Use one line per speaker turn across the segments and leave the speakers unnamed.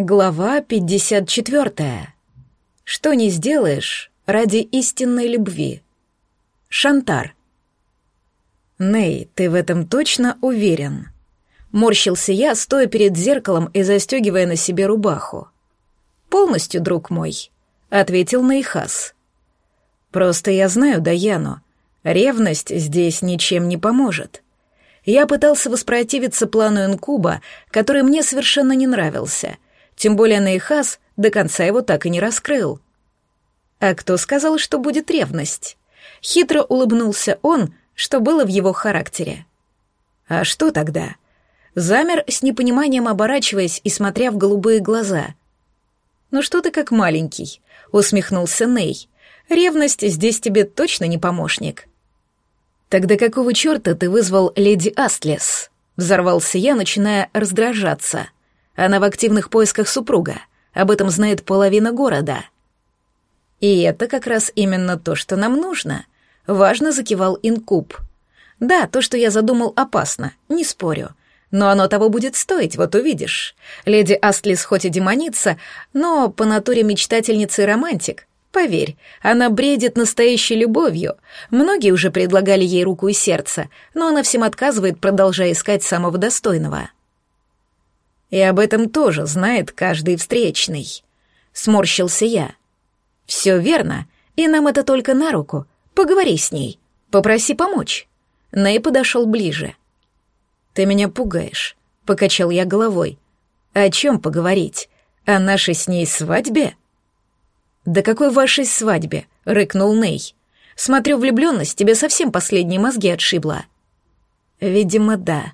Глава 54. Что не сделаешь ради истинной любви. Шантар. Ней, ты в этом точно уверен? Морщился я, стоя перед зеркалом и застегивая на себе рубаху. Полностью, друг мой, ответил Нейхас. Просто я знаю Даяну. Ревность здесь ничем не поможет. Я пытался воспротивиться плану инкуба, который мне совершенно не нравился — тем более Нейхас до конца его так и не раскрыл. А кто сказал, что будет ревность? Хитро улыбнулся он, что было в его характере. А что тогда? Замер с непониманием оборачиваясь и смотря в голубые глаза. «Ну что ты как маленький?» — усмехнулся Ней. «Ревность здесь тебе точно не помощник». «Тогда какого черта ты вызвал леди Астлес?» Взорвался я, начиная раздражаться. Она в активных поисках супруга. Об этом знает половина города. И это как раз именно то, что нам нужно. Важно закивал инкуб. Да, то, что я задумал, опасно, не спорю. Но оно того будет стоить, вот увидишь. Леди Астлис хоть и демоница, но по натуре мечтательница и романтик. Поверь, она бредит настоящей любовью. Многие уже предлагали ей руку и сердце, но она всем отказывает, продолжая искать самого достойного. И об этом тоже знает каждый встречный. Сморщился я. Все верно, и нам это только на руку. Поговори с ней, попроси помочь. Ней подошел ближе. Ты меня пугаешь, покачал я головой. О чем поговорить? О нашей с ней свадьбе? Да какой вашей свадьбе? рыкнул Ней. Смотрю, влюбленность тебе совсем последние мозги отшибла. Видимо, да.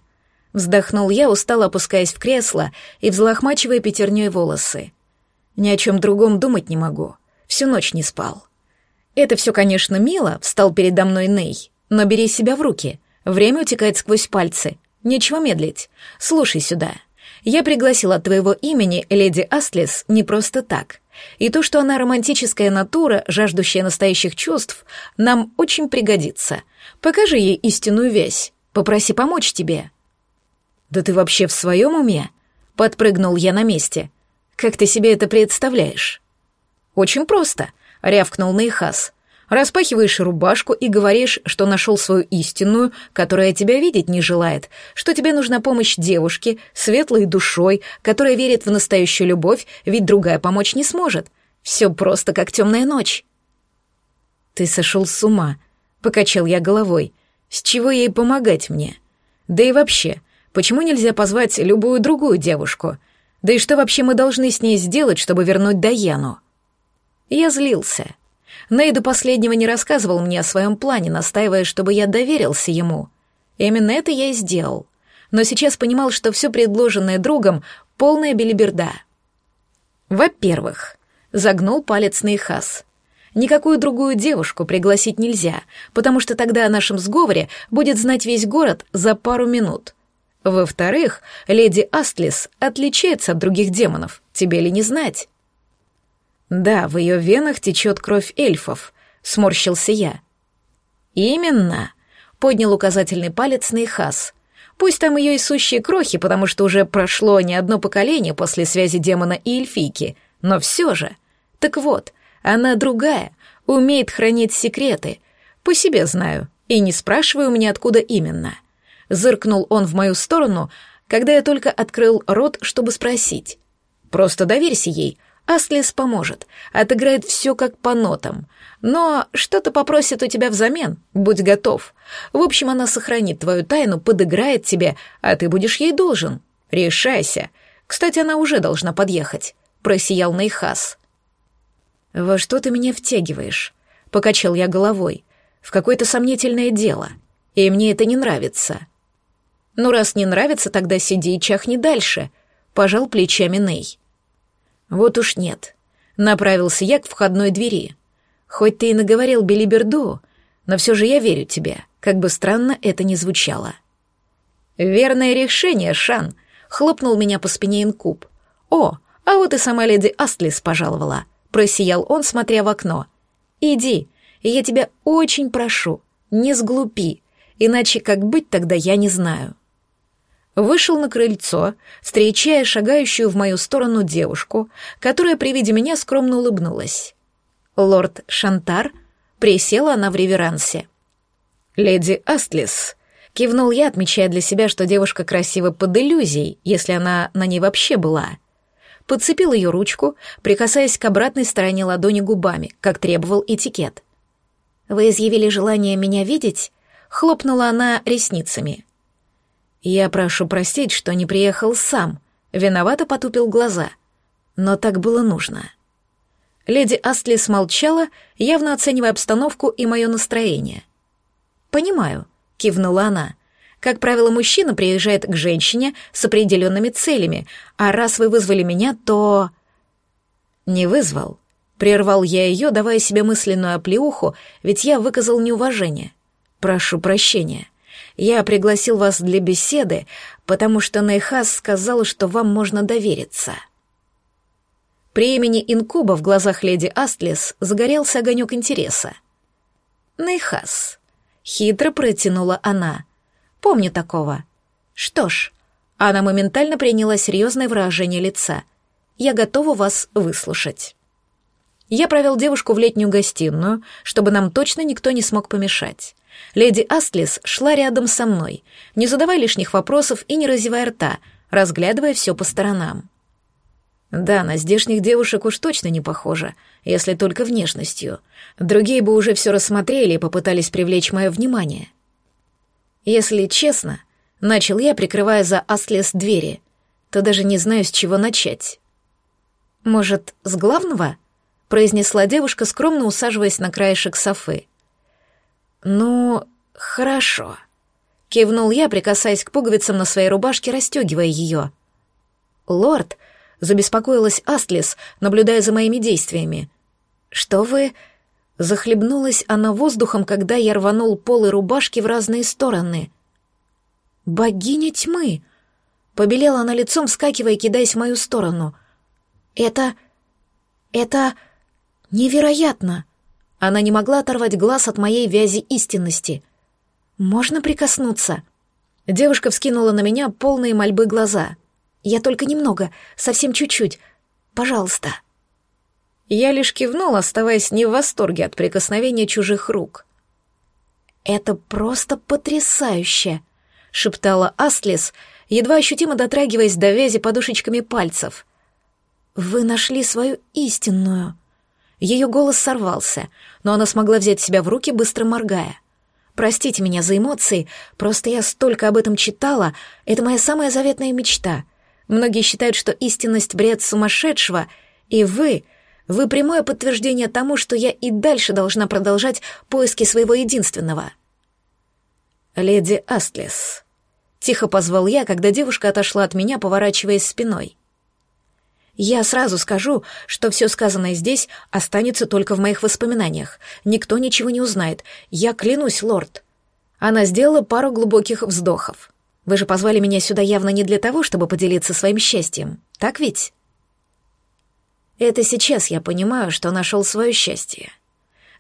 Вздохнул я, устало опускаясь в кресло и взлохмачивая пятерней волосы. Ни о чем другом думать не могу. Всю ночь не спал. Это все, конечно, мило, встал передо мной Ней, но бери себя в руки. Время утекает сквозь пальцы. Нечего медлить. Слушай сюда. Я пригласила от твоего имени леди Астлес не просто так. И то, что она романтическая натура, жаждущая настоящих чувств, нам очень пригодится. Покажи ей истинную вязь. Попроси помочь тебе. «Да ты вообще в своем уме?» — подпрыгнул я на месте. «Как ты себе это представляешь?» «Очень просто», — рявкнул Нейхас. «Распахиваешь рубашку и говоришь, что нашел свою истинную, которая тебя видеть не желает, что тебе нужна помощь девушки, светлой душой, которая верит в настоящую любовь, ведь другая помочь не сможет. Все просто как темная ночь». «Ты сошел с ума», — покачал я головой. «С чего ей помогать мне? Да и вообще, Почему нельзя позвать любую другую девушку? Да и что вообще мы должны с ней сделать, чтобы вернуть Даяну? Я злился. Ней до последнего не рассказывал мне о своем плане, настаивая, чтобы я доверился ему. Именно это я и сделал. Но сейчас понимал, что все предложенное другом — полная белиберда. Во-первых, загнул палец на Ихас. Никакую другую девушку пригласить нельзя, потому что тогда о нашем сговоре будет знать весь город за пару минут — во-вторых, леди Астлис отличается от других демонов, тебе ли не знать? Да, в ее венах течет кровь эльфов, сморщился я. Именно, поднял указательный палец на Ихас. Пусть там ее и сущие крохи, потому что уже прошло не одно поколение после связи демона и эльфийки, но все же. Так вот, она другая, умеет хранить секреты. По себе знаю, и не спрашивай у меня, откуда именно. Зыркнул он в мою сторону, когда я только открыл рот, чтобы спросить. «Просто доверься ей, Аслис поможет, отыграет все как по нотам. Но что-то попросит у тебя взамен, будь готов. В общем, она сохранит твою тайну, подыграет тебе, а ты будешь ей должен. Решайся. Кстати, она уже должна подъехать», — просиял Нейхас. «Во что ты меня втягиваешь?» — покачал я головой. «В какое-то сомнительное дело. И мне это не нравится». «Ну, раз не нравится, тогда сиди и чахни дальше», — пожал плечами Ней. «Вот уж нет». Направился я к входной двери. «Хоть ты и наговорил Белиберду, но все же я верю тебе, как бы странно это ни звучало». «Верное решение, Шан», — хлопнул меня по спине инкуб. «О, а вот и сама леди Астлис пожаловала», — просиял он, смотря в окно. «Иди, я тебя очень прошу, не сглупи, иначе как быть тогда я не знаю». Вышел на крыльцо, встречая шагающую в мою сторону девушку, которая при виде меня скромно улыбнулась. Лорд Шантар присела она в реверансе. «Леди Астлис», — кивнул я, отмечая для себя, что девушка красива под иллюзией, если она на ней вообще была. Подцепил ее ручку, прикасаясь к обратной стороне ладони губами, как требовал этикет. «Вы изъявили желание меня видеть?» — хлопнула она ресницами. «Я прошу простить, что не приехал сам», — виновато потупил глаза. «Но так было нужно». Леди Астли смолчала, явно оценивая обстановку и мое настроение. «Понимаю», — кивнула она. «Как правило, мужчина приезжает к женщине с определенными целями, а раз вы вызвали меня, то...» «Не вызвал», — прервал я ее, давая себе мысленную оплеуху, ведь я выказал неуважение. «Прошу прощения». Я пригласил вас для беседы, потому что Нейхас сказал, что вам можно довериться». При имени Инкуба в глазах леди Астлис загорелся огонек интереса. «Нейхас», — хитро протянула она. «Помню такого». «Что ж», — она моментально приняла серьезное выражение лица. «Я готова вас выслушать». Я провел девушку в летнюю гостиную, чтобы нам точно никто не смог помешать. Леди Астлис шла рядом со мной, не задавая лишних вопросов и не разевая рта, разглядывая все по сторонам. Да, на здешних девушек уж точно не похожа, если только внешностью. Другие бы уже все рассмотрели и попытались привлечь мое внимание. Если честно, начал я, прикрывая за Астлис двери, то даже не знаю, с чего начать. «Может, с главного?» — произнесла девушка, скромно усаживаясь на краешек софы. «Ну, хорошо», — кивнул я, прикасаясь к пуговицам на своей рубашке, расстегивая ее. «Лорд», — забеспокоилась Астлис, наблюдая за моими действиями. «Что вы...» Захлебнулась она воздухом, когда я рванул полы рубашки в разные стороны. «Богиня тьмы!» Побелела она лицом, вскакивая кидаясь в мою сторону. «Это... это... невероятно!» Она не могла оторвать глаз от моей вязи истинности. «Можно прикоснуться?» Девушка вскинула на меня полные мольбы глаза. «Я только немного, совсем чуть-чуть. Пожалуйста». Я лишь кивнула, оставаясь не в восторге от прикосновения чужих рук. «Это просто потрясающе!» — шептала Астлис, едва ощутимо дотрагиваясь до вязи подушечками пальцев. «Вы нашли свою истинную!» Ее голос сорвался, но она смогла взять себя в руки, быстро моргая. «Простите меня за эмоции, просто я столько об этом читала, это моя самая заветная мечта. Многие считают, что истинность — бред сумасшедшего, и вы, вы прямое подтверждение тому, что я и дальше должна продолжать поиски своего единственного». «Леди Астлес», — тихо позвал я, когда девушка отошла от меня, поворачиваясь спиной. Я сразу скажу, что все сказанное здесь останется только в моих воспоминаниях. Никто ничего не узнает. Я клянусь, лорд. Она сделала пару глубоких вздохов. Вы же позвали меня сюда явно не для того, чтобы поделиться своим счастьем. Так ведь? Это сейчас я понимаю, что нашел свое счастье.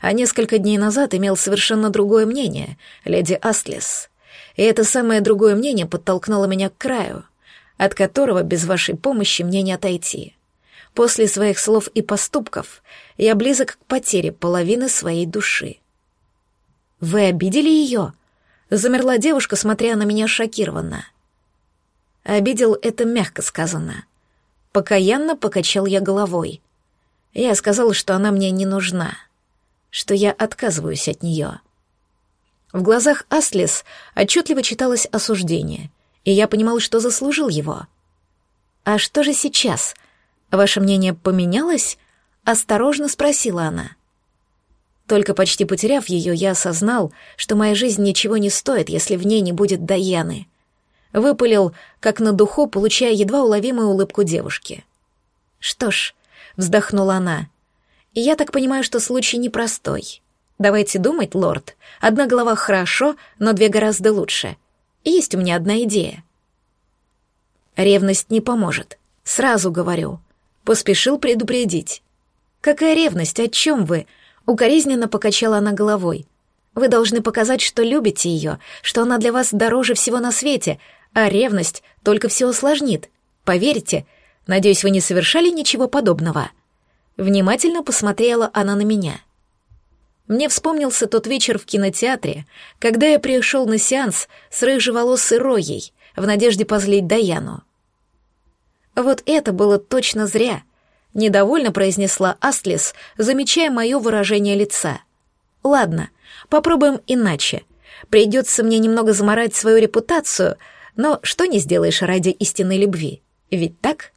А несколько дней назад имел совершенно другое мнение, леди Астлес. И это самое другое мнение подтолкнуло меня к краю — от которого без вашей помощи мне не отойти. После своих слов и поступков я близок к потере половины своей души. «Вы обидели ее?» — замерла девушка, смотря на меня шокированно. Обидел это мягко сказано. Покаянно покачал я головой. Я сказал, что она мне не нужна, что я отказываюсь от нее. В глазах Аслис отчетливо читалось осуждение — и я понимал, что заслужил его. «А что же сейчас? Ваше мнение поменялось?» — осторожно спросила она. Только почти потеряв ее, я осознал, что моя жизнь ничего не стоит, если в ней не будет Даяны. Выпалил, как на духу, получая едва уловимую улыбку девушки. «Что ж», — вздохнула она, — «я так понимаю, что случай непростой. Давайте думать, лорд. Одна голова хорошо, но две гораздо лучше. Есть у меня одна идея. Ревность не поможет. Сразу говорю. Поспешил предупредить. Какая ревность? О чем вы? Укоризненно покачала она головой. Вы должны показать, что любите ее, что она для вас дороже всего на свете, А ревность только все усложнит. Поверьте, надеюсь, вы не совершали ничего подобного. Внимательно посмотрела она на меня. Мне вспомнился тот вечер в кинотеатре, когда я пришел на сеанс с рыжеволосой Роей в надежде позлить Даяну. Вот это было точно зря, недовольно произнесла Астлис, замечая мое выражение лица. Ладно, попробуем иначе. Придется мне немного заморать свою репутацию, но что не сделаешь ради истинной любви, ведь так?